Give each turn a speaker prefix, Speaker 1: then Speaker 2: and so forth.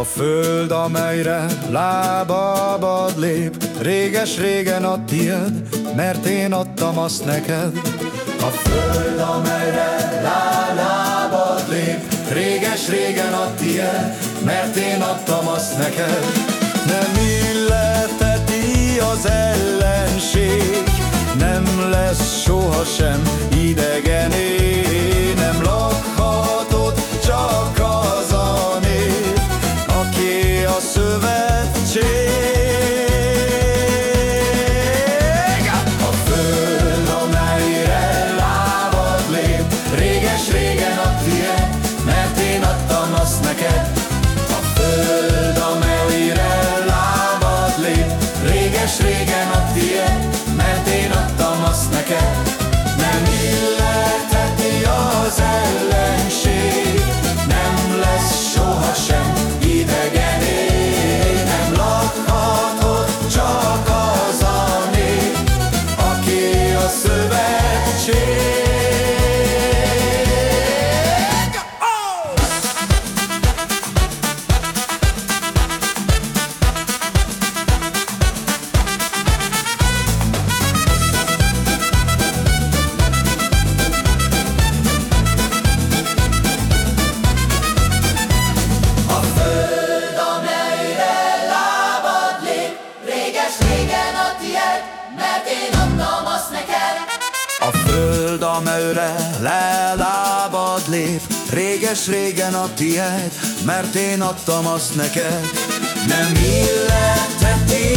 Speaker 1: A föld, amelyre lábabad lép, réges-régen a tied, mert én adtam azt neked. A föld, amelyre lábabad lép, réges-régen a tied, mert én adtam azt neked. Nem illeteti az ellenség, nem lesz sohasem réges, réges idegené. A föld, amelyre lelábad lép, réges-régen a tiéd, mert én adtam azt neked. Nem illeteti